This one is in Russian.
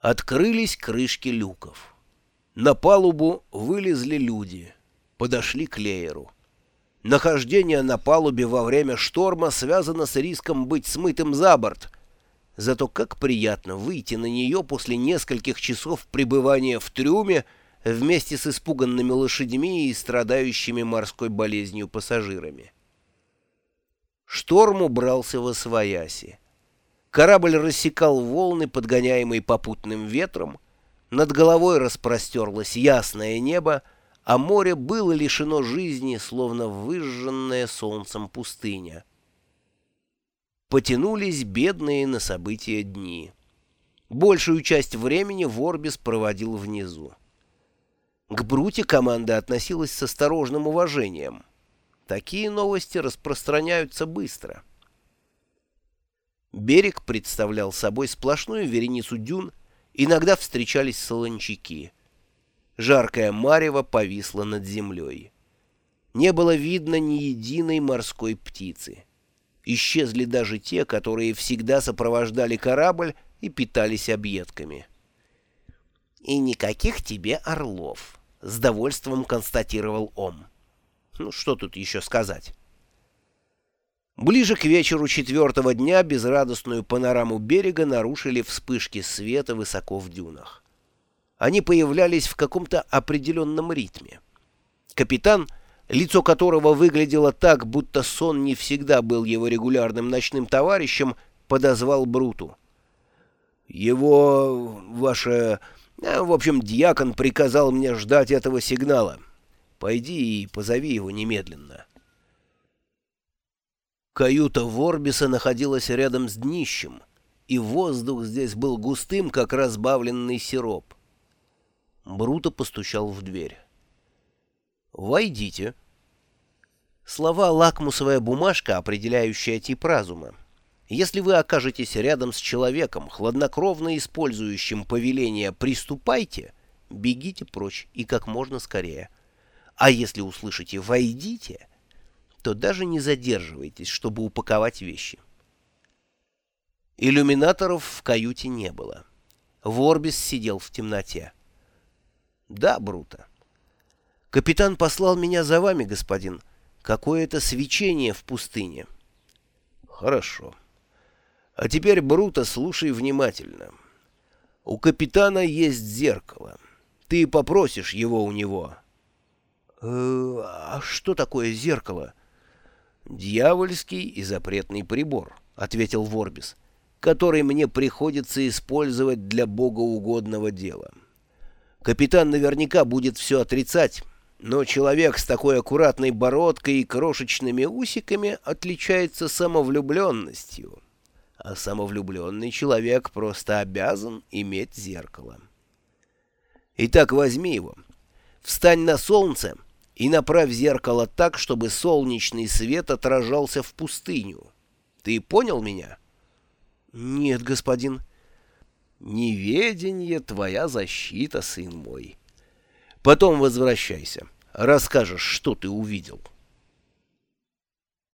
Открылись крышки люков. На палубу вылезли люди, подошли к лееру. Нахождение на палубе во время шторма связано с риском быть смытым за борт. Зато как приятно выйти на нее после нескольких часов пребывания в трюме вместе с испуганными лошадьми и страдающими морской болезнью пассажирами. Шторм убрался во свояси. Корабль рассекал волны, подгоняемые попутным ветром. Над головой распростерлось ясное небо, а море было лишено жизни, словно выжженная солнцем пустыня. Потянулись бедные на события дни. Большую часть времени Ворбис проводил внизу. К Бруте команда относилась с осторожным уважением. Такие новости распространяются быстро. Берег представлял собой сплошную вереницу дюн, иногда встречались солончаки. Жаркое марево повисло над землей. Не было видно ни единой морской птицы. Исчезли даже те, которые всегда сопровождали корабль и питались объедками. «И никаких тебе орлов», — с довольством констатировал Ом. «Ну, что тут еще сказать?» Ближе к вечеру четвертого дня безрадостную панораму берега нарушили вспышки света высоко в дюнах. Они появлялись в каком-то определенном ритме. Капитан, лицо которого выглядело так, будто сон не всегда был его регулярным ночным товарищем, подозвал Бруту. «Его... ваше... Э, в общем, дьякон приказал мне ждать этого сигнала. Пойди и позови его немедленно». Каюта Ворбиса находилась рядом с днищем, и воздух здесь был густым, как разбавленный сироп. Бруто постучал в дверь. «Войдите». Слова «лакмусовая бумажка», определяющая тип разума. Если вы окажетесь рядом с человеком, хладнокровно использующим повеление «приступайте», бегите прочь и как можно скорее. А если услышите «войдите», то даже не задерживайтесь, чтобы упаковать вещи. Иллюминаторов в каюте не было. Ворбис сидел в темноте. «Да, Бруто. Капитан послал меня за вами, господин. Какое-то свечение в пустыне». «Хорошо. А теперь, Бруто, слушай внимательно. У капитана есть зеркало. Ты попросишь его у него». «Э, «А что такое зеркало?» «Дьявольский и запретный прибор», — ответил Ворбис, «который мне приходится использовать для богоугодного дела. Капитан наверняка будет все отрицать, но человек с такой аккуратной бородкой и крошечными усиками отличается самовлюбленностью, а самовлюбленный человек просто обязан иметь зеркало. Итак, возьми его, встань на солнце» и направь зеркало так, чтобы солнечный свет отражался в пустыню. Ты понял меня? — Нет, господин. — Неведение — твоя защита, сын мой. Потом возвращайся, расскажешь, что ты увидел. —